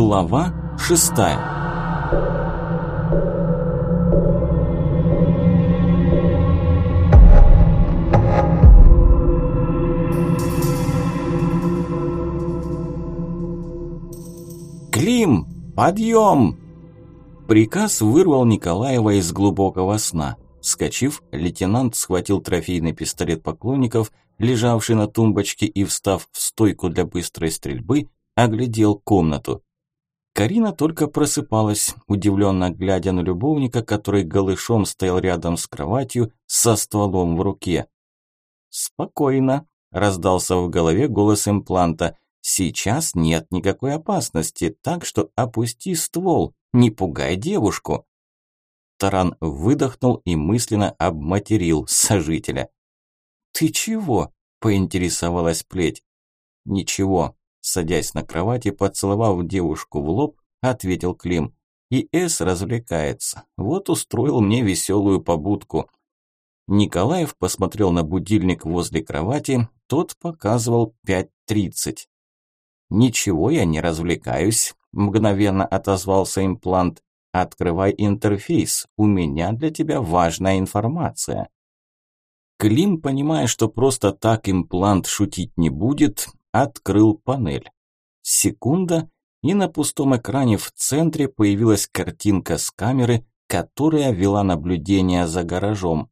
Глава шестая «Клим, подъем!» Приказ вырвал Николаева из глубокого сна. Вскочив, лейтенант схватил трофейный пистолет поклонников, лежавший на тумбочке, и, встав в стойку для быстрой стрельбы, оглядел комнату. Карина только просыпалась, удивленно глядя на любовника, который голышом стоял рядом с кроватью со стволом в руке. «Спокойно», – раздался в голове голос импланта. «Сейчас нет никакой опасности, так что опусти ствол, не пугай девушку». Таран выдохнул и мысленно обматерил сожителя. «Ты чего?» – поинтересовалась плеть. «Ничего», – садясь на кровати, поцеловав девушку в лоб, ответил Клим. «И Эс развлекается. Вот устроил мне веселую побудку». Николаев посмотрел на будильник возле кровати, тот показывал пять тридцать. «Ничего я не развлекаюсь», – мгновенно отозвался имплант. Открывай интерфейс, у меня для тебя важная информация. Клим, понимая, что просто так имплант шутить не будет, открыл панель. Секунда, и на пустом экране в центре появилась картинка с камеры, которая вела наблюдение за гаражом.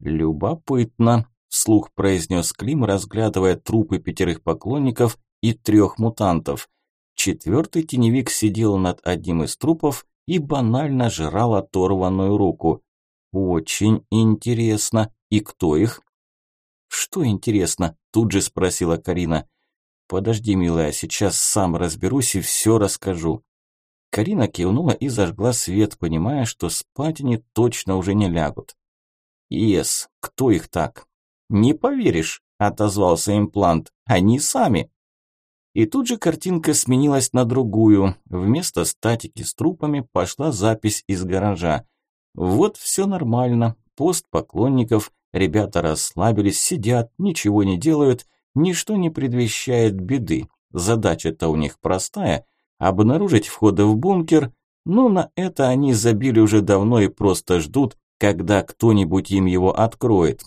«Любопытно», – вслух произнес Клим, разглядывая трупы пятерых поклонников и трех мутантов. Четвертый теневик сидел над одним из трупов и банально жрал оторванную руку. Очень интересно. И кто их? Что интересно? Тут же спросила Карина. Подожди, милая, сейчас сам разберусь и все расскажу. Карина кивнула и зажгла свет, понимая, что спать они точно уже не лягут. «Ес, кто их так?» «Не поверишь», – отозвался имплант. «Они сами». И тут же картинка сменилась на другую. Вместо статики с трупами пошла запись из гаража. Вот все нормально. Пост поклонников. Ребята расслабились, сидят, ничего не делают. Ничто не предвещает беды. Задача-то у них простая. Обнаружить входы в бункер. Но на это они забили уже давно и просто ждут, когда кто-нибудь им его откроет.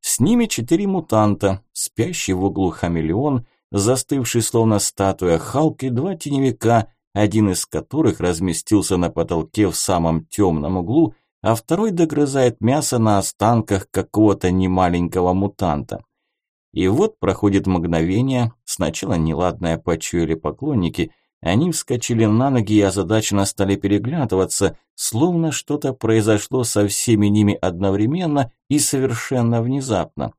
С ними четыре мутанта, спящий в углу хамелеон – застывший словно статуя Халк и два теневика, один из которых разместился на потолке в самом темном углу, а второй догрызает мясо на останках какого-то немаленького мутанта. И вот проходит мгновение, сначала неладное почуяли поклонники, они вскочили на ноги и озадаченно стали переглядываться, словно что-то произошло со всеми ними одновременно и совершенно внезапно.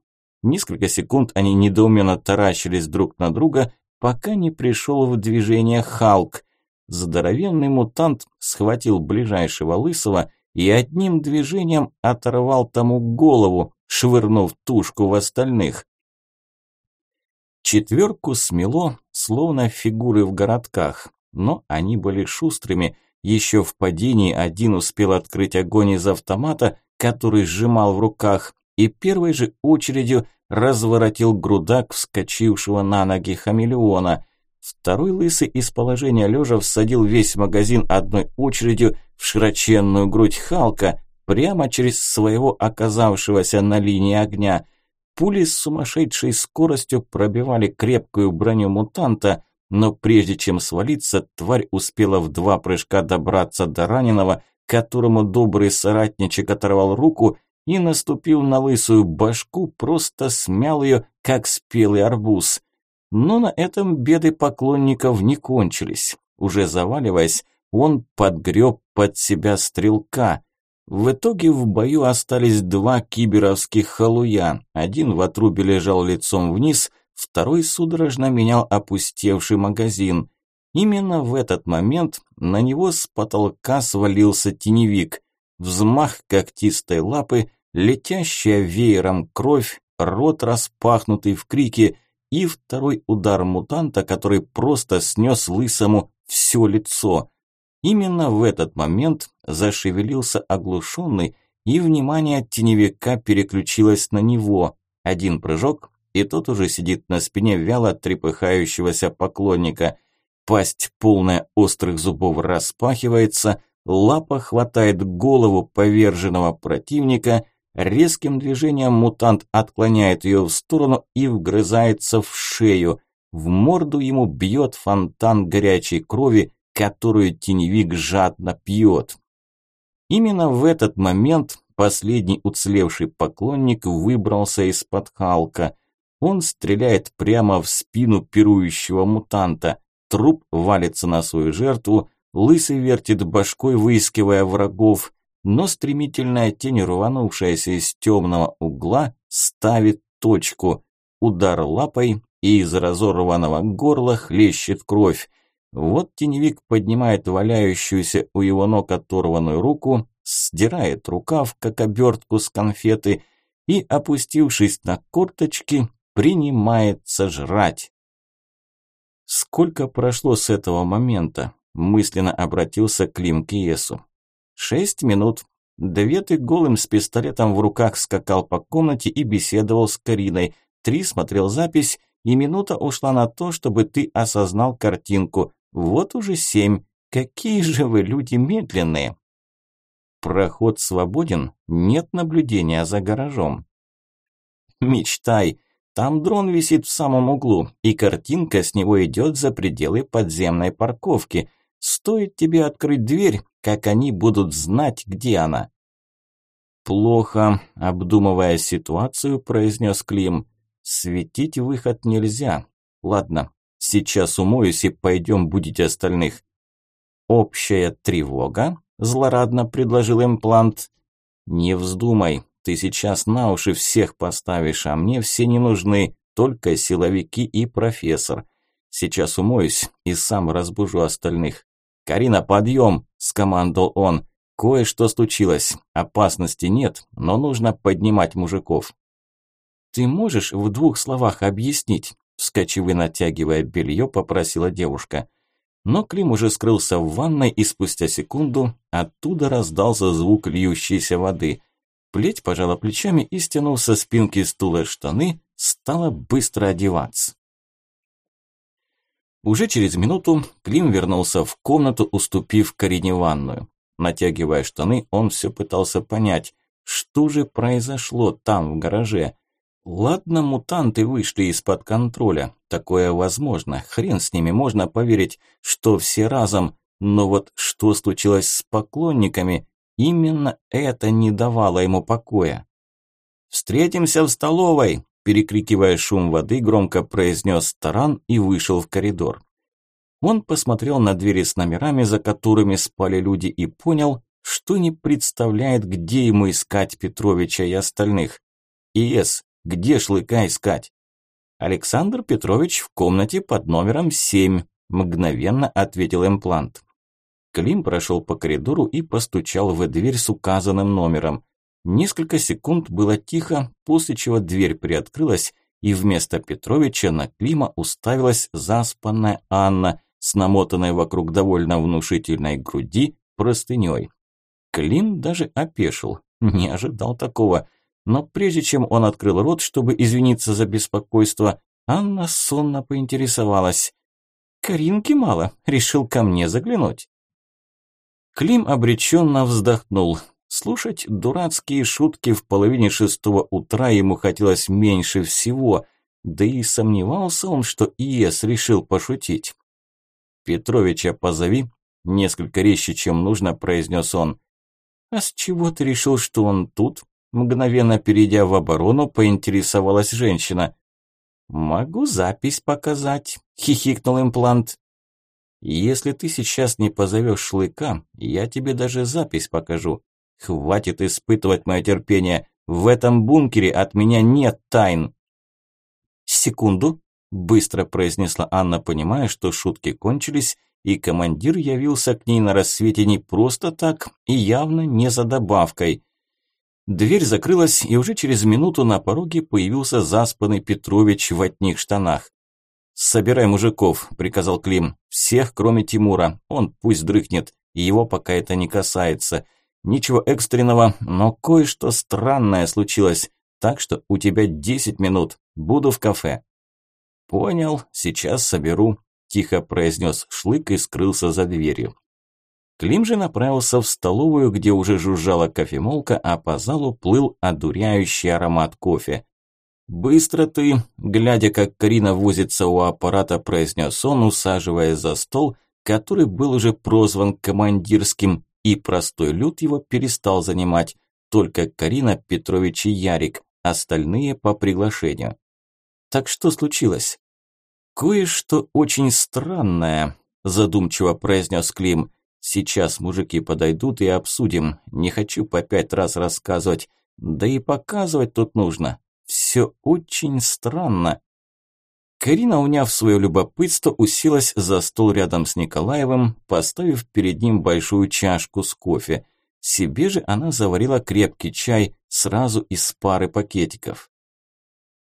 Несколько секунд они недоуменно таращились друг на друга, пока не пришел в движение Халк. Здоровенный мутант схватил ближайшего лысого и одним движением оторвал тому голову, швырнув тушку в остальных. Четверку смело, словно фигуры в городках, но они были шустрыми. Еще в падении один успел открыть огонь из автомата, который сжимал в руках, и первой же очередью разворотил грудак вскочившего на ноги хамелеона. Второй лысый из положения лежа всадил весь магазин одной очередью в широченную грудь Халка, прямо через своего оказавшегося на линии огня. Пули с сумасшедшей скоростью пробивали крепкую броню мутанта, но прежде чем свалиться, тварь успела в два прыжка добраться до раненого, которому добрый соратничек оторвал руку и, наступив на лысую башку, просто смял ее, как спелый арбуз. Но на этом беды поклонников не кончились. Уже заваливаясь, он подгреб под себя стрелка. В итоге в бою остались два киберовских халуя. Один в отрубе лежал лицом вниз, второй судорожно менял опустевший магазин. Именно в этот момент на него с потолка свалился теневик. Взмах когтистой лапы, летящая веером кровь, рот распахнутый в крике и второй удар мутанта, который просто снес лысому все лицо. Именно в этот момент зашевелился оглушенный, и внимание теневика переключилось на него. Один прыжок, и тот уже сидит на спине вяло трепыхающегося поклонника. пасть полная острых зубов распахивается, лапа хватает голову поверженного противника, резким движением мутант отклоняет ее в сторону и вгрызается в шею. В морду ему бьет фонтан горячей крови, которую теневик жадно пьет. Именно в этот момент последний уцелевший поклонник выбрался из-под Халка. Он стреляет прямо в спину пирующего мутанта. Труп валится на свою жертву, лысый вертит башкой, выискивая врагов, но стремительная тень, рванувшаяся из темного угла, ставит точку. Удар лапой, и из разорванного горла хлещет кровь. Вот теневик поднимает валяющуюся у его ног оторванную руку, сдирает рукав, как обертку с конфеты, и, опустившись на корточки, принимается жрать. Сколько прошло с этого момента? Мысленно обратился к Иесу. Шесть минут. Две ты голым с пистолетом в руках скакал по комнате и беседовал с Кариной. Три смотрел запись, и минута ушла на то, чтобы ты осознал картинку. Вот уже семь. Какие же вы люди медленные. Проход свободен, нет наблюдения за гаражом. Мечтай. Там дрон висит в самом углу, и картинка с него идет за пределы подземной парковки. Стоит тебе открыть дверь, как они будут знать, где она. Плохо, обдумывая ситуацию, произнес Клим. Светить выход нельзя. Ладно, Сейчас умоюсь и пойдем будить остальных. Общая тревога? Злорадно предложил имплант. Не вздумай, ты сейчас на уши всех поставишь, а мне все не нужны, только силовики и профессор. Сейчас умоюсь и сам разбужу остальных. «Карина, подъем!» – скомандовал он. «Кое-что случилось. Опасности нет, но нужно поднимать мужиков». «Ты можешь в двух словах объяснить, Вскочив и натягивая белье, попросила девушка. Но Клим уже скрылся в ванной, и спустя секунду оттуда раздался звук льющейся воды. Плеть пожала плечами и, стянув со спинки стула штаны, стала быстро одеваться. Уже через минуту Клим вернулся в комнату, уступив Карине ванную. Натягивая штаны, он все пытался понять, что же произошло там, в гараже. Ладно, мутанты вышли из-под контроля. Такое возможно. Хрен с ними, можно поверить, что все разом. Но вот что случилось с поклонниками, именно это не давало ему покоя. «Встретимся в столовой!» Перекрикивая шум воды, громко произнес Таран и вышел в коридор. Он посмотрел на двери с номерами, за которыми спали люди, и понял, что не представляет, где ему искать Петровича и остальных. ИС, где шлыка искать? Александр Петрович в комнате под номером 7, мгновенно ответил имплант. Клим прошел по коридору и постучал в дверь с указанным номером. Несколько секунд было тихо, после чего дверь приоткрылась, и вместо Петровича на Клима уставилась заспанная Анна с намотанной вокруг довольно внушительной груди простыней. Клим даже опешил, не ожидал такого. Но прежде чем он открыл рот, чтобы извиниться за беспокойство, Анна сонно поинтересовалась. «Каринки мало, решил ко мне заглянуть». Клим обреченно вздохнул. Слушать дурацкие шутки в половине шестого утра ему хотелось меньше всего, да и сомневался он, что ИС решил пошутить. «Петровича позови», – несколько резче, чем нужно, произнес он. «А с чего ты решил, что он тут?» Мгновенно перейдя в оборону, поинтересовалась женщина. «Могу запись показать», – хихикнул имплант. «Если ты сейчас не позовешь шлыка, я тебе даже запись покажу. Хватит испытывать мое терпение. В этом бункере от меня нет тайн». «Секунду», – быстро произнесла Анна, понимая, что шутки кончились, и командир явился к ней на рассвете не просто так и явно не за добавкой – Дверь закрылась, и уже через минуту на пороге появился заспанный Петрович в одних штанах. «Собирай мужиков», – приказал Клим. «Всех, кроме Тимура. Он пусть дрыхнет. Его пока это не касается. Ничего экстренного, но кое-что странное случилось. Так что у тебя 10 минут. Буду в кафе». «Понял, сейчас соберу». тихо произнес Шлык и скрылся за дверью. Клим же направился в столовую, где уже жужжала кофемолка, а по залу плыл одуряющий аромат кофе. «Быстро ты!» – глядя, как Карина возится у аппарата, произнес он, усаживаясь за стол, который был уже прозван командирским, и простой люд его перестал занимать, только Карина, Петрович и Ярик, остальные по приглашению. Так что случилось? Кое-что очень странное, задумчиво произнес Клим. Сейчас мужики подойдут и обсудим. Не хочу по пять раз рассказывать. Да и показывать тут нужно. Все очень странно. Карина, уняв свое любопытство, уселась за стол рядом с Николаевым, поставив перед ним большую чашку с кофе. Себе же она заварила крепкий чай сразу из пары пакетиков.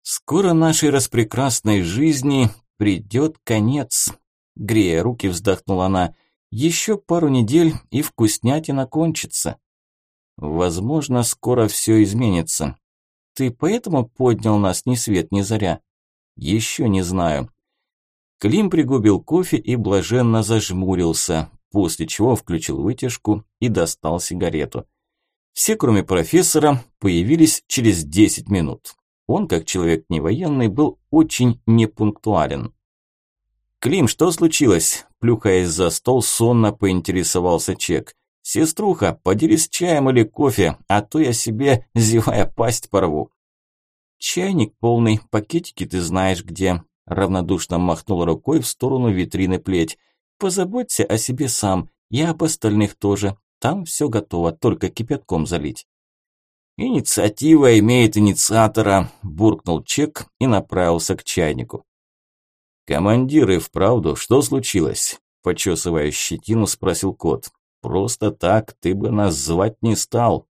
«Скоро нашей распрекрасной жизни придет конец», – грея руки вздохнула она. «Еще пару недель и вкуснятина кончится. Возможно, скоро все изменится. Ты поэтому поднял нас ни свет ни заря?» «Еще не знаю». Клим пригубил кофе и блаженно зажмурился, после чего включил вытяжку и достал сигарету. Все, кроме профессора, появились через 10 минут. Он, как человек не военный, был очень непунктуален. «Клим, что случилось?» Плюхаясь за стол, сонно поинтересовался Чек. «Сеструха, поделись чаем или кофе, а то я себе, зевая, пасть порву». «Чайник полный, пакетики ты знаешь где», равнодушно махнул рукой в сторону витрины плеть. Позаботься о себе сам и об остальных тоже. Там все готово, только кипятком залить. «Инициатива имеет инициатора», – буркнул Чек и направился к чайнику. «Командиры, вправду, что случилось?» – почесывая щетину, спросил кот. «Просто так ты бы нас звать не стал».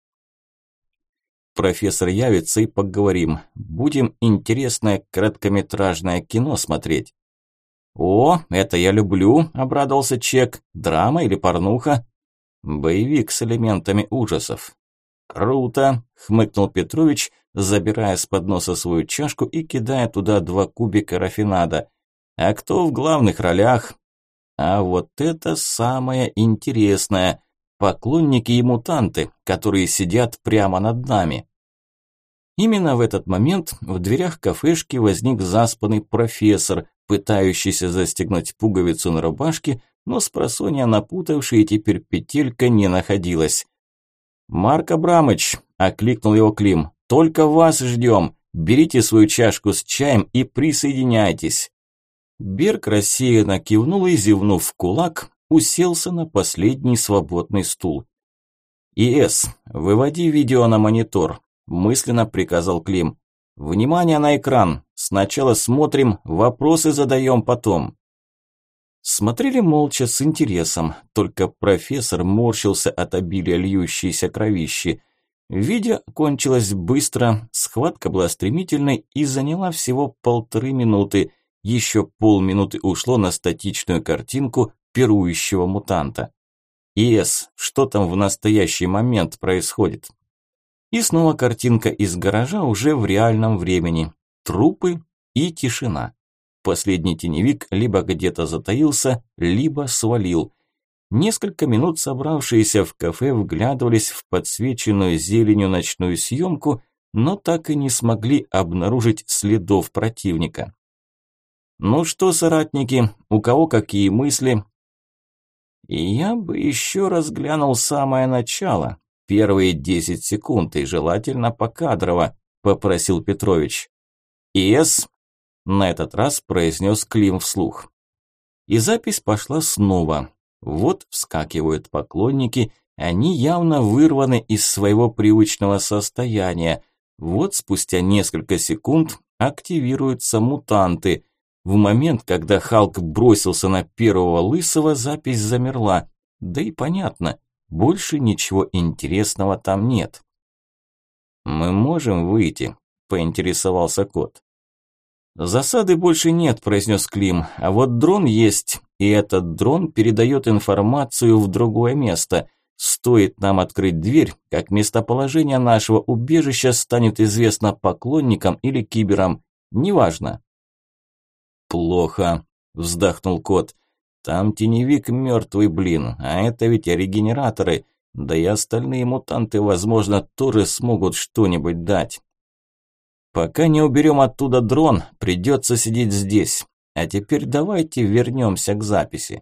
«Профессор явится и поговорим. Будем интересное короткометражное кино смотреть». «О, это я люблю», – обрадовался Чек. «Драма или порнуха?» «Боевик с элементами ужасов». «Круто», – хмыкнул Петрович, забирая с подноса свою чашку и кидая туда два кубика рафинада. «А кто в главных ролях?» «А вот это самое интересное. Поклонники и мутанты, которые сидят прямо над нами». Именно в этот момент в дверях кафешки возник заспанный профессор, пытающийся застегнуть пуговицу на рубашке, но с просонья напутавшей и теперь петелька не находилась. «Марк Абрамыч!» – окликнул его Клим. «Только вас ждем! Берите свою чашку с чаем и присоединяйтесь!» Берг рассеянно кивнул и, зевнув в кулак, уселся на последний свободный стул. «ИС, выводи видео на монитор», – мысленно приказал Клим. «Внимание на экран! Сначала смотрим, вопросы задаем потом». Смотрели молча с интересом, только профессор морщился от обилия льющейся кровищи. Видео кончилось быстро, схватка была стремительной и заняла всего полторы минуты. Еще полминуты ушло на статичную картинку пирующего мутанта. «ИС, что там в настоящий момент происходит?» И снова картинка из гаража уже в реальном времени. Трупы и тишина. Последний теневик либо где-то затаился, либо свалил. Несколько минут собравшиеся в кафе вглядывались в подсвеченную зеленью ночную съемку, но так и не смогли обнаружить следов противника. «Ну что, соратники, у кого какие мысли?» «Я бы еще раз глянул самое начало, первые десять секунд, и желательно покадрово», – попросил Петрович. «ИС?» – на этот раз произнес Клим вслух. И запись пошла снова. Вот вскакивают поклонники, они явно вырваны из своего привычного состояния. Вот спустя несколько секунд активируются мутанты. В момент, когда Халк бросился на первого лысого, запись замерла. Да и понятно, больше ничего интересного там нет. «Мы можем выйти», – поинтересовался кот. «Засады больше нет», – произнес Клим, – «а вот дрон есть, и этот дрон передает информацию в другое место. Стоит нам открыть дверь, как местоположение нашего убежища станет известно поклонникам или киберам, неважно». «Плохо», вздохнул кот. Там теневик мертвый, блин, а это ведь регенераторы. Да и остальные мутанты, возможно, тоже смогут что-нибудь дать. Пока не уберем оттуда дрон, придется сидеть здесь. А теперь давайте вернемся к записи.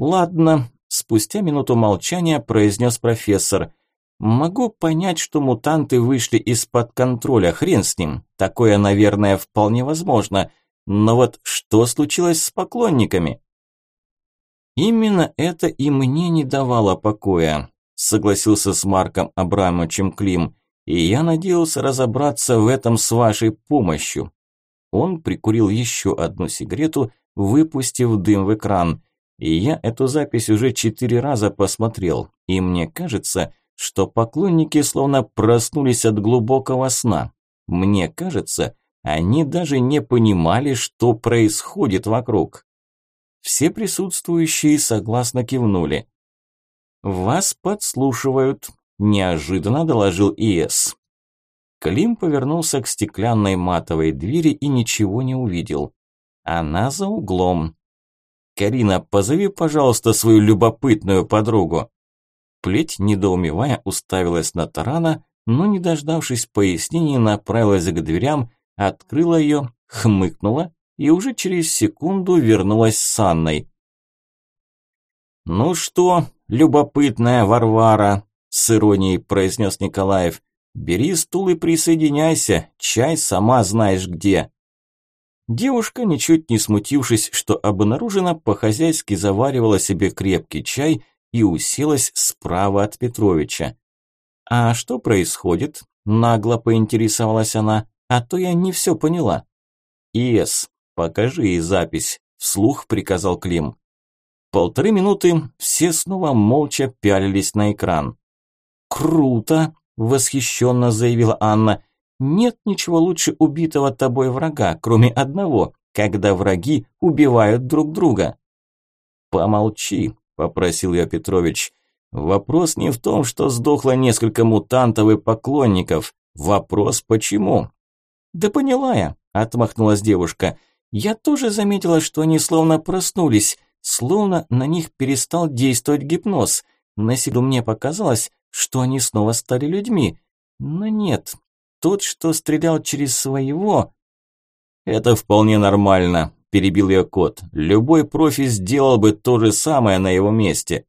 Ладно, спустя минуту молчания произнес профессор. Могу понять, что мутанты вышли из-под контроля, хрен с ним. Такое, наверное, вполне возможно. Но вот что случилось с поклонниками? Именно это и мне не давало покоя, согласился с Марком Абрамовичем Клим. И я надеялся разобраться в этом с вашей помощью. Он прикурил еще одну сигарету, выпустив дым в экран. И я эту запись уже четыре раза посмотрел, и мне кажется, что поклонники словно проснулись от глубокого сна. Мне кажется, они даже не понимали, что происходит вокруг. Все присутствующие согласно кивнули. «Вас подслушивают», – неожиданно доложил ИС. Клим повернулся к стеклянной матовой двери и ничего не увидел. Она за углом. «Карина, позови, пожалуйста, свою любопытную подругу». Плеть, недоумевая, уставилась на тарана, но, не дождавшись пояснений, направилась к дверям, открыла ее, хмыкнула и уже через секунду вернулась с Анной. «Ну что, любопытная Варвара», – с иронией произнес Николаев, Бери стул и присоединяйся, чай сама знаешь где. Девушка, ничуть не смутившись, что обнаружено, по-хозяйски заваривала себе крепкий чай и уселась справа от Петровича. «А что происходит?» – нагло поинтересовалась она, «а то я не все поняла». «Ес, покажи ей запись», – вслух приказал Клим. Полторы минуты все снова молча пялились на экран. «Круто!» восхищенно заявила Анна. Нет ничего лучше убитого тобой врага, кроме одного, когда враги убивают друг друга. Помолчи, попросил я Петрович. Вопрос не в том, что сдохло несколько мутантов и поклонников. Вопрос почему? Да поняла я, отмахнулась девушка. Я тоже заметила, что они словно проснулись, словно на них перестал действовать гипноз. На силу мне показалось, что они снова стали людьми. Но нет, тот, что стрелял через своего... Это вполне нормально, перебил ее кот. Любой профи сделал бы то же самое на его месте.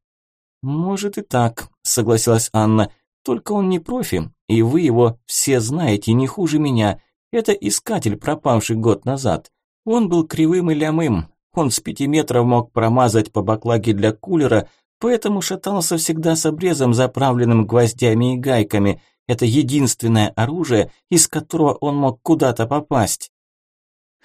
Может и так, согласилась Анна. Только он не профи, и вы его все знаете не хуже меня. Это искатель, пропавший год назад. Он был кривым и лямым. Он с пяти метров мог промазать по баклаге для кулера, Поэтому шатался всегда с обрезом, заправленным гвоздями и гайками. Это единственное оружие, из которого он мог куда-то попасть.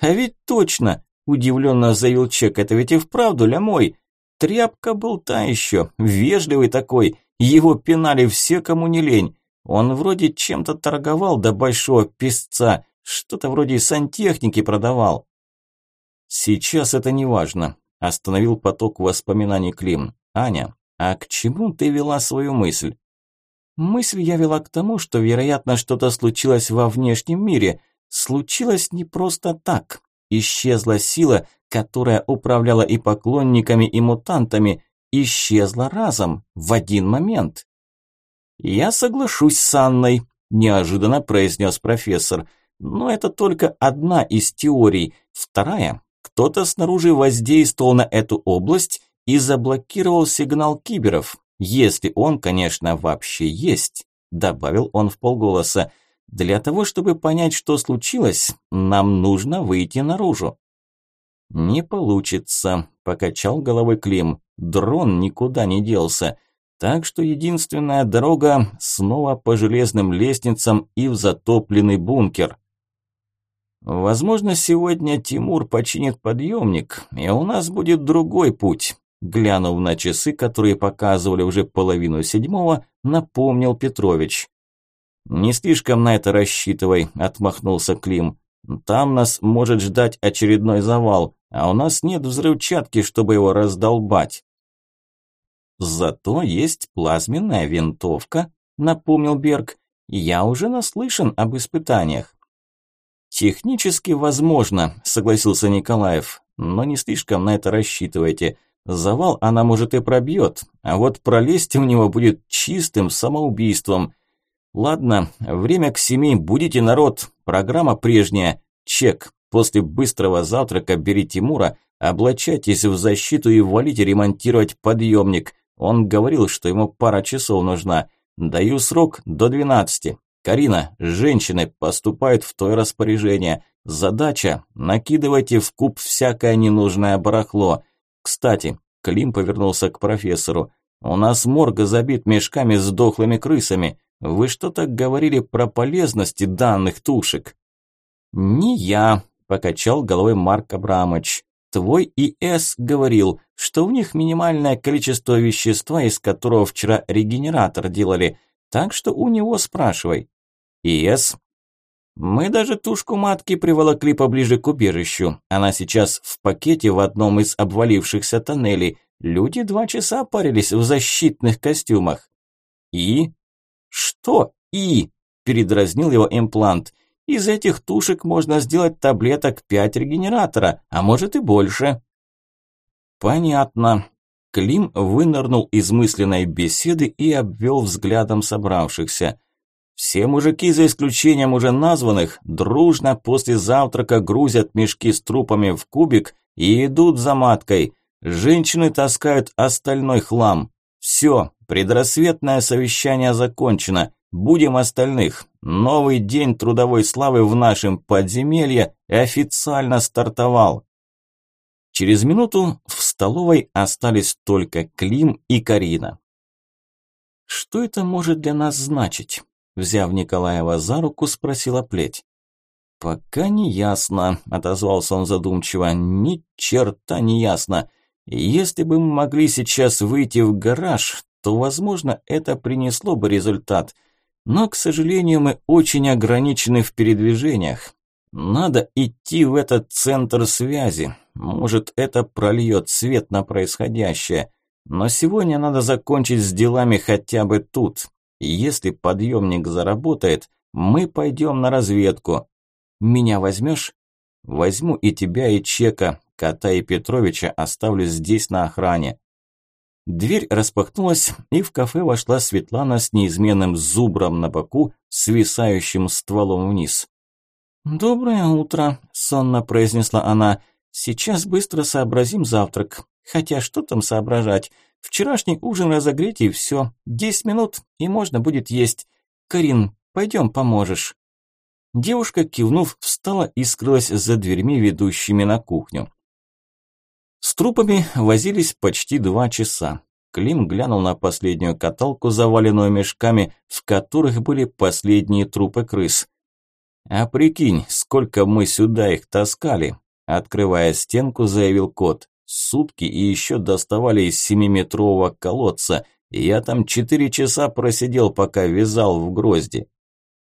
«А ведь точно!» – удивленно заявил Чек. «Это ведь и вправду ля мой. Тряпка был та еще, вежливый такой. Его пинали все, кому не лень. Он вроде чем-то торговал до большого песца, что-то вроде сантехники продавал». «Сейчас это не важно», – остановил поток воспоминаний Клим. Аня, а к чему ты вела свою мысль? Мысль я вела к тому, что, вероятно, что-то случилось во внешнем мире. Случилось не просто так. Исчезла сила, которая управляла и поклонниками, и мутантами. Исчезла разом, в один момент. «Я соглашусь с Анной», – неожиданно произнес профессор. «Но это только одна из теорий. Вторая – кто-то снаружи воздействовал на эту область и заблокировал сигнал киберов, если он, конечно, вообще есть, добавил он в полголоса. Для того, чтобы понять, что случилось, нам нужно выйти наружу. Не получится, покачал головой Клим. Дрон никуда не делся. Так что единственная дорога снова по железным лестницам и в затопленный бункер. Возможно, сегодня Тимур починит подъемник, и у нас будет другой путь. Глянув на часы, которые показывали уже половину седьмого, напомнил Петрович. «Не слишком на это рассчитывай», – отмахнулся Клим. «Там нас может ждать очередной завал, а у нас нет взрывчатки, чтобы его раздолбать». «Зато есть плазменная винтовка», – напомнил Берг. «Я уже наслышан об испытаниях». Технически возможно, согласился Николаев, но не слишком на это рассчитывайте. Завал она может и пробьет, а вот пролезть у него будет чистым самоубийством. Ладно, время к семи, будете народ, программа прежняя, чек. После быстрого завтрака бери Тимура, облачайтесь в защиту и валите ремонтировать подъемник. Он говорил, что ему пара часов нужна. Даю срок до двенадцати. Карина, женщины поступают в то распоряжение. Задача – накидывайте в куб всякое ненужное барахло. Кстати, Клим повернулся к профессору. У нас морг забит мешками с дохлыми крысами. Вы что-то говорили про полезности данных тушек. Не я, покачал головой Марк Абрамович. Твой ИС говорил, что в них минимальное количество вещества, из которого вчера регенератор делали, так что у него спрашивай. ИС? Мы даже тушку матки приволокли поближе к убежищу. Она сейчас в пакете в одном из обвалившихся тоннелей. Люди два часа парились в защитных костюмах. И? Что «и»? Передразнил его имплант. Из этих тушек можно сделать таблеток 5 регенератора, а может и больше. Понятно. Клим вынырнул из мысленной беседы и обвел взглядом собравшихся. Все мужики, за исключением уже названных, дружно после завтрака грузят мешки с трупами в кубик и идут за маткой. Женщины таскают остальной хлам. Все, предрассветное совещание закончено. Будем остальных. Новый день трудовой славы в нашем подземелье официально стартовал. Через минуту в столовой остались только Клим и Карина. Что это может для нас значить? Взяв Николаева за руку, спросила плеть. «Пока не ясно», – отозвался он задумчиво, – «ни черта не ясно. Если бы мы могли сейчас выйти в гараж, то, возможно, это принесло бы результат. Но, к сожалению, мы очень ограничены в передвижениях. Надо идти в этот центр связи. Может, это прольет свет на происходящее. Но сегодня надо закончить с делами хотя бы тут. Если подъемник заработает, мы пойдем на разведку. Меня возьмешь? Возьму и тебя, и Чека. Кота и Петровича оставлю здесь на охране. Дверь распахнулась, и в кафе вошла Светлана с неизменным зубром на боку, свисающим стволом вниз. «Доброе утро», – сонно произнесла она. «Сейчас быстро сообразим завтрак. Хотя что там соображать? Вчерашний ужин разогреть и все. Десять минут, и можно будет есть. Карин, пойдем поможешь». Девушка, кивнув, встала и скрылась за дверьми, ведущими на кухню. С трупами возились почти два часа. Клим глянул на последнюю каталку, заваленную мешками, в которых были последние трупы крыс. «А прикинь, сколько мы сюда их таскали!» Открывая стенку, заявил кот. «Сутки и еще доставали из семиметрового колодца. Я там четыре часа просидел, пока вязал в грозди».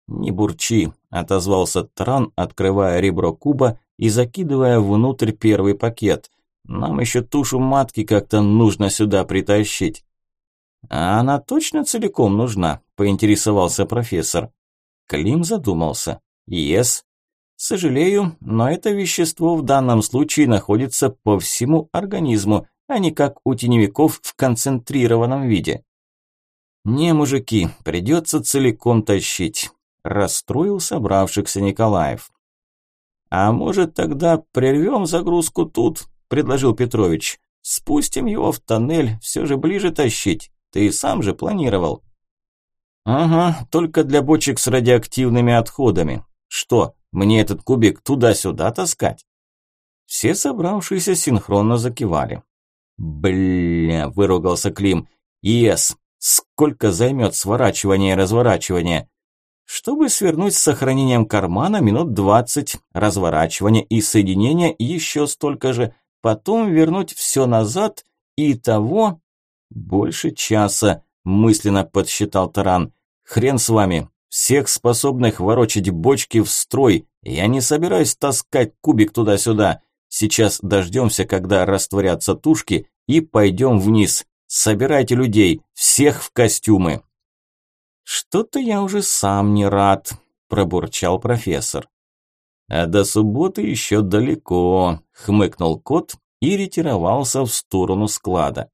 «Не бурчи», – отозвался Тран, открывая ребро куба и закидывая внутрь первый пакет – нам еще тушу матки как-то нужно сюда притащить. А она точно целиком нужна? Поинтересовался профессор. Клим задумался. Yes. Сожалею, но это вещество в данном случае находится по всему организму, а не как у теневиков в концентрированном виде. Не, мужики, придется целиком тащить. Расстроил собравшихся Николаев. А может тогда прервем загрузку тут? – предложил Петрович. «Спустим его в тоннель, все же ближе тащить. Ты сам же планировал». «Ага, только для бочек с радиоактивными отходами. Что, мне этот кубик туда-сюда таскать?» Все собравшиеся синхронно закивали. «Бля!» – выругался Клим. «Ес! Сколько займет сворачивание и разворачивание?» Чтобы свернуть с сохранением кармана минут двадцать, разворачивание и соединение еще столько же, потом вернуть все назад и того больше часа, мысленно подсчитал Таран. Хрен с вами, всех способных ворочать бочки в строй. Я не собираюсь таскать кубик туда-сюда. Сейчас дождемся, когда растворятся тушки, и пойдем вниз. Собирайте людей, всех в костюмы. Что-то я уже сам не рад, пробурчал профессор. А до субботы еще далеко, хмыкнул кот и ретировался в сторону склада.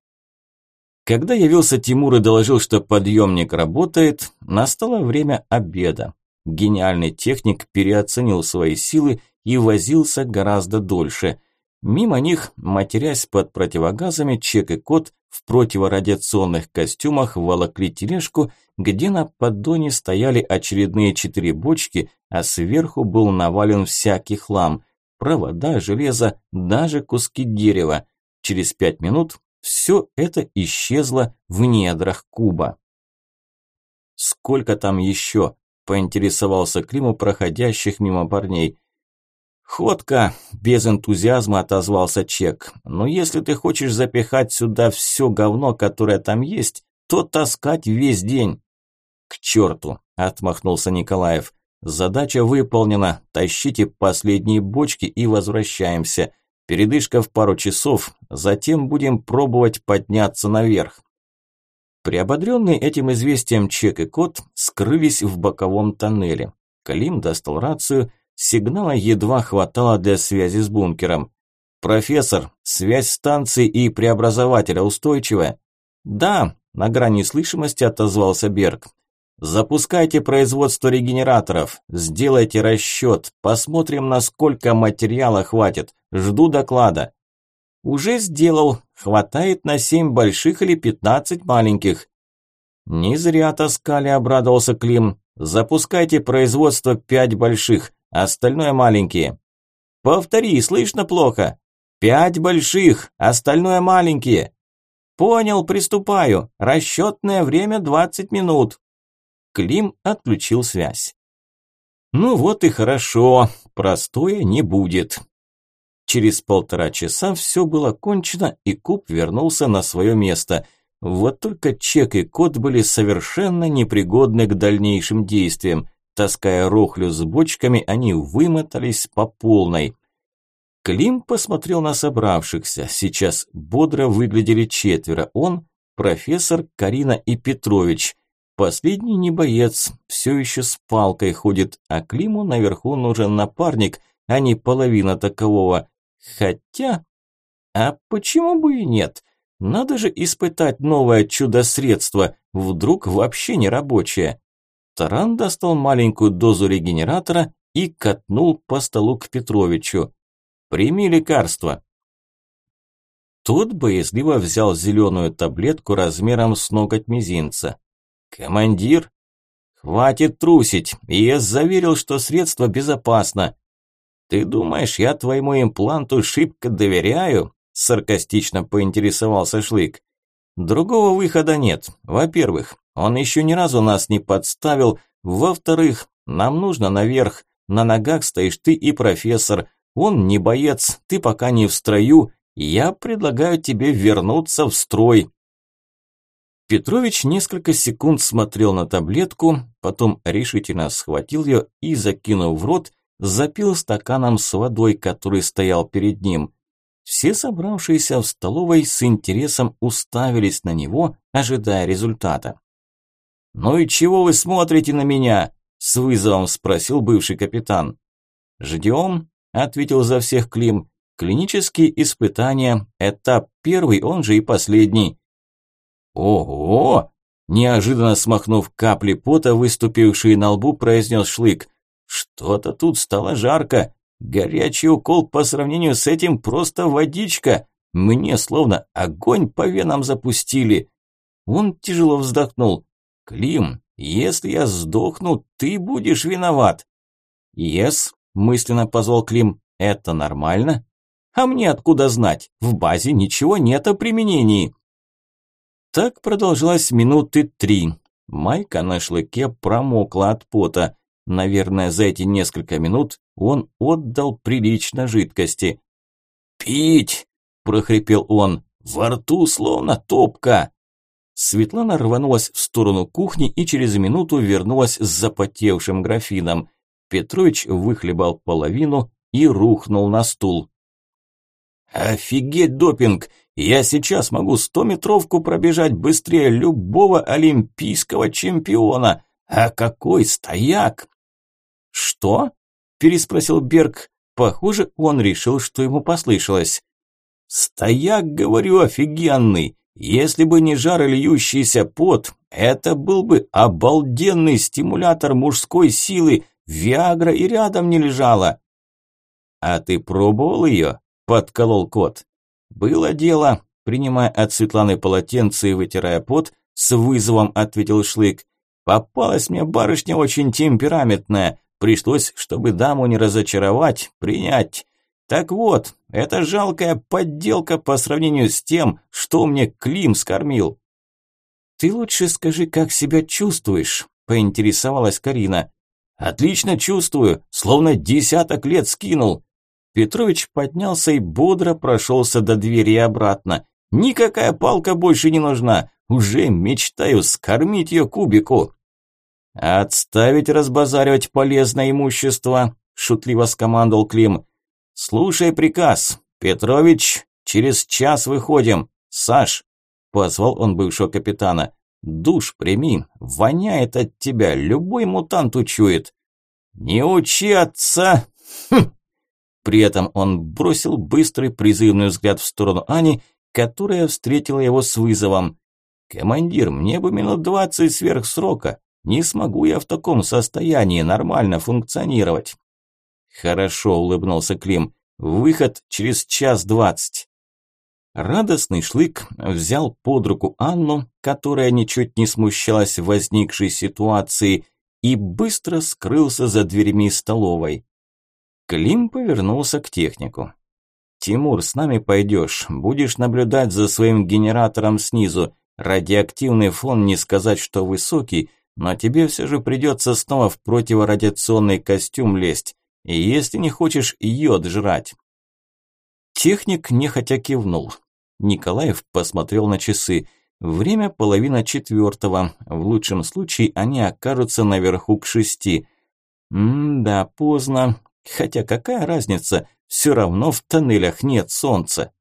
Когда явился Тимур и доложил, что подъемник работает, настало время обеда. Гениальный техник переоценил свои силы и возился гораздо дольше. Мимо них, матерясь под противогазами, Чек и Кот в противорадиационных костюмах волокли тележку, где на поддоне стояли очередные четыре бочки, а сверху был навален всякий хлам – провода, железо, даже куски дерева. Через пять минут все это исчезло в недрах куба. «Сколько там еще?» – поинтересовался Климу проходящих мимо парней. «Ходка!» – без энтузиазма отозвался Чек. «Но если ты хочешь запихать сюда все говно, которое там есть, то таскать весь день». «К черту!» – отмахнулся Николаев. «Задача выполнена. Тащите последние бочки и возвращаемся. Передышка в пару часов, затем будем пробовать подняться наверх». Приободренные этим известием Чек и Кот скрылись в боковом тоннеле. Калим достал рацию, сигнала едва хватало для связи с бункером. «Профессор, связь станции и преобразователя устойчивая?» «Да», – на грани слышимости отозвался Берг. «Запускайте производство регенераторов, сделайте расчет, посмотрим, насколько материала хватит. Жду доклада». «Уже сделал. Хватает на семь больших или пятнадцать маленьких». «Не зря таскали», – обрадовался Клим. «Запускайте производство пять больших, остальное маленькие». «Повтори, слышно плохо?» «Пять больших, остальное маленькие». «Понял, приступаю. Расчетное время двадцать минут». Клим отключил связь. «Ну вот и хорошо, простое не будет». Через полтора часа все было кончено, и куб вернулся на свое место. Вот только Чек и Кот были совершенно непригодны к дальнейшим действиям. Таская рохлю с бочками, они вымотались по полной. Клим посмотрел на собравшихся. Сейчас бодро выглядели четверо. Он, профессор, Карина и Петрович. Последний не боец, все еще с палкой ходит, а Климу наверху нужен напарник, а не половина такового. Хотя... А почему бы и нет? Надо же испытать новое чудо-средство, вдруг вообще не рабочее. Таран достал маленькую дозу регенератора и катнул по столу к Петровичу. «Прими лекарство». Тот боязливо взял зеленую таблетку размером с ноготь мизинца. «Командир?» «Хватит трусить, я заверил, что средство безопасно. «Ты думаешь, я твоему импланту шибко доверяю?» – саркастично поинтересовался Шлык. «Другого выхода нет. Во-первых, он еще ни разу нас не подставил. Во-вторых, нам нужно наверх. На ногах стоишь ты и профессор. Он не боец, ты пока не в строю. Я предлагаю тебе вернуться в строй». Петрович несколько секунд смотрел на таблетку, потом решительно схватил ее и, закинув в рот, запил стаканом с водой, который стоял перед ним. Все собравшиеся в столовой с интересом уставились на него, ожидая результата. «Ну и чего вы смотрите на меня?» – с вызовом спросил бывший капитан. «Ждем», – ответил за всех Клим. «Клинические испытания, этап первый, он же и последний». «Ого!» – неожиданно смахнув капли пота, выступившие на лбу, произнес Шлык. Что-то тут стало жарко. Горячий укол по сравнению с этим просто водичка. Мне словно огонь по венам запустили. Он тяжело вздохнул. Клим, если я сдохну, ты будешь виноват. Ес, мысленно позвал Клим. Это нормально? А мне откуда знать? В базе ничего нет о применении. Так продолжалось минуты три. Майка на шлыке промокла от пота. Наверное, за эти несколько минут он отдал прилично жидкости. «Пить!» – прохрипел он. «Во рту словно топка!» Светлана рванулась в сторону кухни и через минуту вернулась с запотевшим графином. Петрович выхлебал половину и рухнул на стул. «Офигеть допинг! Я сейчас могу стометровку пробежать быстрее любого олимпийского чемпиона! А какой стояк! «Что?» переспросил Берг. Похоже, он решил, что ему послышалось. «Стояк, говорю, офигенный! Если бы не жар льющийся пот, это был бы обалденный стимулятор мужской силы, Виагра и рядом не лежала!» «А ты пробовал ее?» – подколол кот. «Было дело», – принимая от Светланы полотенце и вытирая пот, с вызовом ответил Шлык. «Попалась мне барышня очень темпераментная, пришлось, чтобы даму не разочаровать, принять. Так вот, это жалкая подделка по сравнению с тем, что мне Клим скормил». «Ты лучше скажи, как себя чувствуешь», – поинтересовалась Карина. «Отлично чувствую, словно десяток лет скинул. Петрович поднялся и бодро прошелся до двери и обратно. «Никакая палка больше не нужна. Уже мечтаю скормить ее кубику». «Отставить разбазаривать полезное имущество», – шутливо скомандовал Клим. «Слушай приказ. Петрович, через час выходим. Саш», – позвал он бывшего капитана, – «душ прими. Воняет от тебя, любой мутант учует». «Не учи отца!» хм. При этом он бросил быстрый призывный взгляд в сторону Ани, которая встретила его с вызовом. «Командир, мне бы минут двадцать сверх срока. Не смогу я в таком состоянии нормально функционировать». «Хорошо», – улыбнулся Клим. «Выход через час двадцать». Радостный шлык взял под руку Анну, которая ничуть не смущалась возникшей ситуации, и быстро скрылся за дверьми столовой. Клим повернулся к технику. «Тимур, с нами пойдешь. Будешь наблюдать за своим генератором снизу. Радиоактивный фон не сказать, что высокий, но тебе все же придется снова в противорадиационный костюм лезть. И если не хочешь йод жрать». Техник нехотя кивнул. Николаев посмотрел на часы. Время половина четвертого. В лучшем случае они окажутся наверху к шести. М-да, поздно. Хотя какая разница, все равно в тоннелях нет солнца.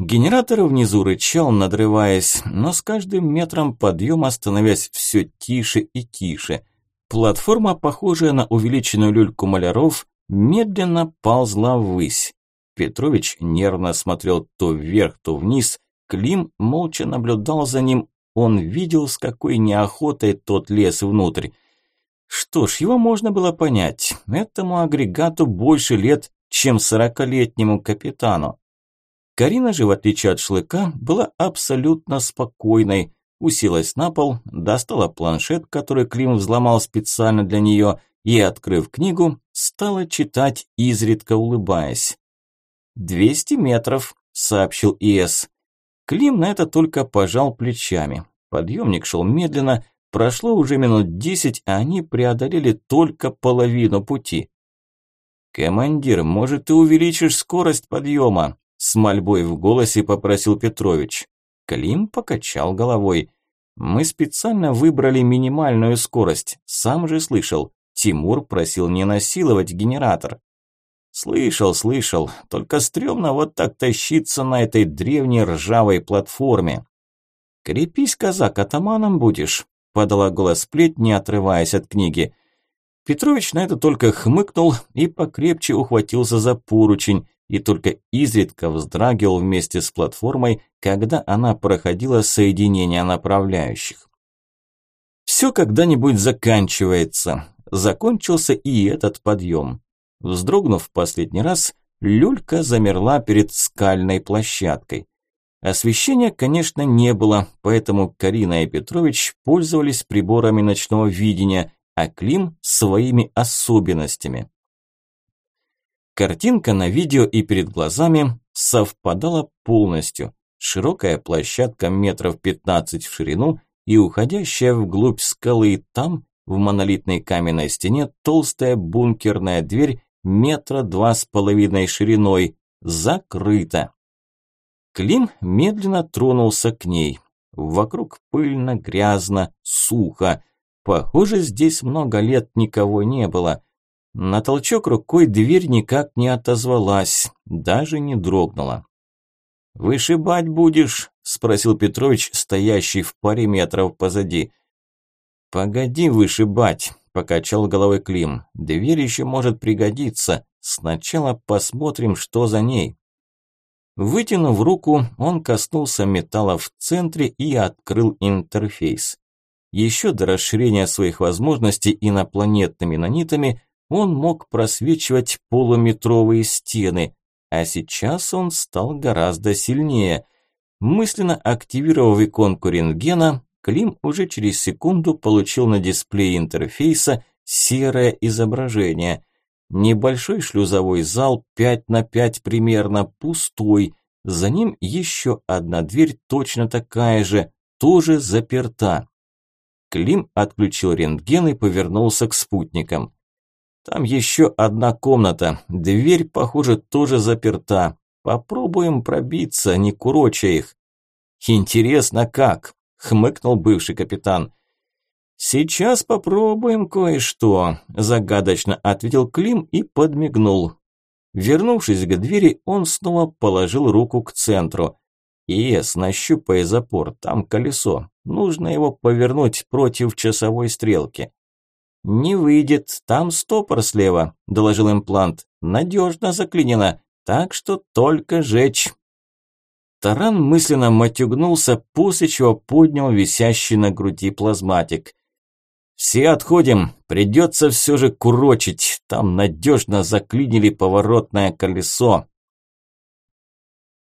Генератор внизу рычал, надрываясь, но с каждым метром подъема становясь все тише и тише. Платформа, похожая на увеличенную люльку маляров, медленно ползла ввысь. Петрович нервно смотрел то вверх, то вниз. Клим молча наблюдал за ним. Он видел, с какой неохотой тот лез внутрь. Что ж, его можно было понять. Этому агрегату больше лет, чем сорокалетнему капитану. Карина же, в отличие от Шлыка, была абсолютно спокойной. Уселась на пол, достала планшет, который Клим взломал специально для нее, и, открыв книгу, стала читать, изредка улыбаясь. «Двести метров», – сообщил ИС. Клим на это только пожал плечами. Подъемник шел медленно, Прошло уже минут десять, а они преодолели только половину пути. «Командир, может, ты увеличишь скорость подъема?» С мольбой в голосе попросил Петрович. Клим покачал головой. «Мы специально выбрали минимальную скорость. Сам же слышал. Тимур просил не насиловать генератор». «Слышал, слышал. Только стрёмно вот так тащиться на этой древней ржавой платформе». «Крепись, казак, атаманом будешь», подала голос плеть, не отрываясь от книги. Петрович на это только хмыкнул и покрепче ухватился за поручень, и только изредка вздрагивал вместе с платформой, когда она проходила соединение направляющих. Все когда-нибудь заканчивается. Закончился и этот подъем. Вздрогнув последний раз, люлька замерла перед скальной площадкой. Освещения, конечно, не было, поэтому Карина и Петрович пользовались приборами ночного видения, а Клим – своими особенностями. Картинка на видео и перед глазами совпадала полностью. Широкая площадка метров 15 в ширину и уходящая вглубь скалы, там, в монолитной каменной стене, толстая бункерная дверь метра два с половиной шириной, закрыта. Клим медленно тронулся к ней. Вокруг пыльно, грязно, сухо. Похоже, здесь много лет никого не было. На толчок рукой дверь никак не отозвалась, даже не дрогнула. «Вышибать будешь?» – спросил Петрович, стоящий в паре метров позади. «Погоди вышибать», – покачал головой Клим. «Дверь еще может пригодиться. Сначала посмотрим, что за ней». Вытянув руку, он коснулся металла в центре и открыл интерфейс. Еще до расширения своих возможностей инопланетными нанитами он мог просвечивать полуметровые стены, а сейчас он стал гораздо сильнее. Мысленно активировав иконку рентгена, Клим уже через секунду получил на дисплее интерфейса серое изображение. Небольшой шлюзовой зал 5 на 5 примерно, пустой. За ним еще одна дверь точно такая же, тоже заперта. Клим отключил рентген и повернулся к спутникам. Там еще одна комната, дверь, похоже, тоже заперта. Попробуем пробиться, не куроча их. Интересно как, хмыкнул бывший капитан. Сейчас попробуем кое-что, загадочно ответил Клим и подмигнул. Вернувшись к двери, он снова положил руку к центру. «Ес, нащупай запор, там колесо. Нужно его повернуть против часовой стрелки». «Не выйдет, там стопор слева», – доложил имплант. «Надежно заклинено, так что только жечь». Таран мысленно матюгнулся, после чего поднял висящий на груди плазматик. «Все отходим, придется все же курочить, там надежно заклинили поворотное колесо».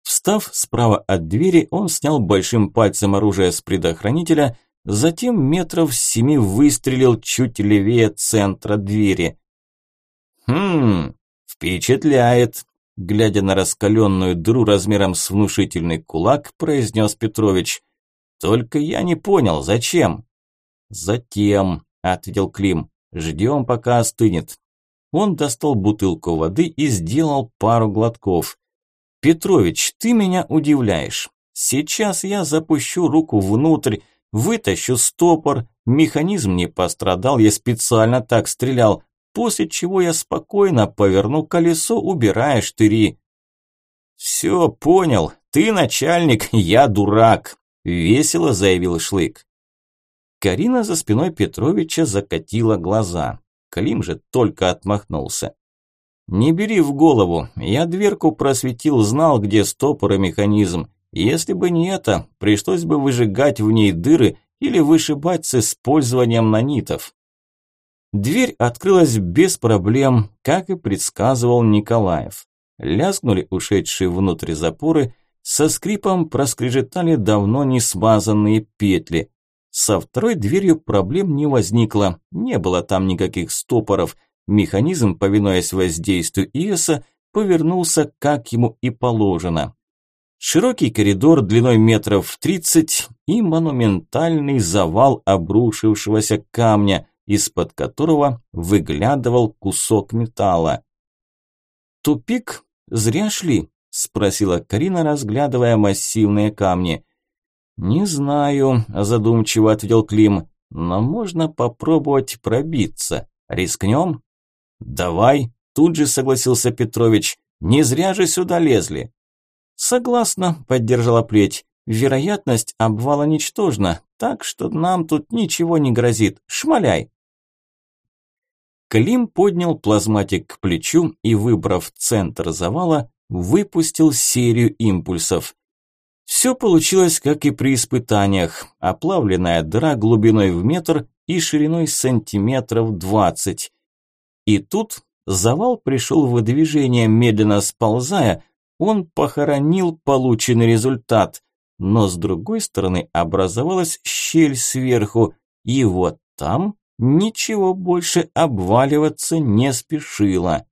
Встав справа от двери, он снял большим пальцем оружие с предохранителя, затем метров семи выстрелил чуть левее центра двери. «Хм, впечатляет», – глядя на раскаленную дыру размером с внушительный кулак, произнес Петрович. «Только я не понял, зачем?» «Затем», – ответил Клим, – «ждем, пока остынет». Он достал бутылку воды и сделал пару глотков. «Петрович, ты меня удивляешь. Сейчас я запущу руку внутрь, вытащу стопор, механизм не пострадал, я специально так стрелял, после чего я спокойно поверну колесо, убирая штыри». «Все, понял, ты начальник, я дурак», – весело заявил Шлык. Карина за спиной Петровича закатила глаза. Клим же только отмахнулся. «Не бери в голову. Я дверку просветил, знал, где стопор и механизм. Если бы не это, пришлось бы выжигать в ней дыры или вышибать с использованием нанитов». Дверь открылась без проблем, как и предсказывал Николаев. Лязгнули ушедшие внутрь запоры, со скрипом проскрежетали давно не смазанные петли. Со второй дверью проблем не возникло, не было там никаких стопоров – Механизм, повинуясь воздействию Иоса, повернулся, как ему и положено. Широкий коридор длиной метров в тридцать и монументальный завал обрушившегося камня, из-под которого выглядывал кусок металла. «Тупик? Зря шли?» – спросила Карина, разглядывая массивные камни. «Не знаю», – задумчиво ответил Клим, – «но можно попробовать пробиться. Рискнем?» «Давай», – тут же согласился Петрович, – «не зря же сюда лезли». «Согласна», – поддержала плеть, – «вероятность обвала ничтожна, так что нам тут ничего не грозит, шмаляй». Клим поднял плазматик к плечу и, выбрав центр завала, выпустил серию импульсов. Все получилось, как и при испытаниях. Оплавленная дыра глубиной в метр и шириной сантиметров двадцать. И тут завал пришел в движение, медленно сползая, он похоронил полученный результат. Но с другой стороны образовалась щель сверху, и вот там ничего больше обваливаться не спешило.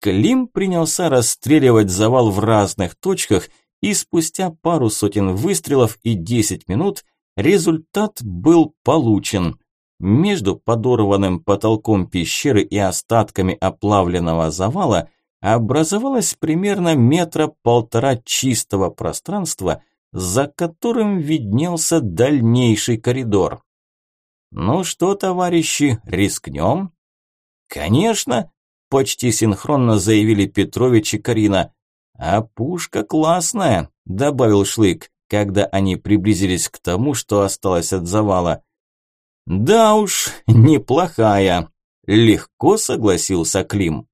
Клим принялся расстреливать завал в разных точках, и спустя пару сотен выстрелов и 10 минут результат был получен. Между подорванным потолком пещеры и остатками оплавленного завала образовалось примерно метра полтора чистого пространства, за которым виднелся дальнейший коридор. «Ну что, товарищи, рискнем?» «Конечно!» – почти синхронно заявили Петрович и Карина. «А пушка классная!» – добавил Шлык, когда они приблизились к тому, что осталось от завала. Да уж, неплохая. Легко согласился Клим.